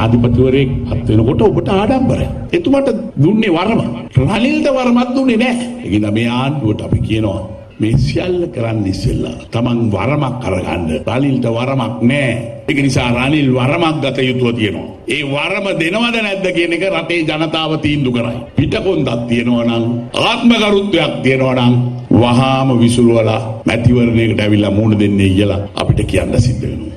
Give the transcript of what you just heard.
ජනාධිපතිවරයෙක් පත් වෙනකොට ඔබට ආඩම්බරයක්. එතුමාට දුන්නේ වරම. රනිල්ට වරමක් දුන්නේ නැහැ. ඒකින මේ ආණ්ඩුවට අපි කියනවා මේ සියල්ල කරන්න ඉස්සෙල්ලා තමන් වරමක් අරගන්න. රනිල්ට වරමක් නැහැ. ඒක නිසා රනිල් වරමක් ගත යුතුව තියෙනවා. ඒ වරම දෙනවද නැද්ද කියන එක රටේ ජනතාව තීන්දුව කරයි. පිටකොන්දක් තියෙනවා නම් ආත්මගරුත්වයක් තියෙනවා නම් වහාම විසුරුවලා මැතිවරණයකට ඇවිල්ලා මුණ දෙන්නේ කියලා අපිට කියන්න සිද්ධ වෙනවා.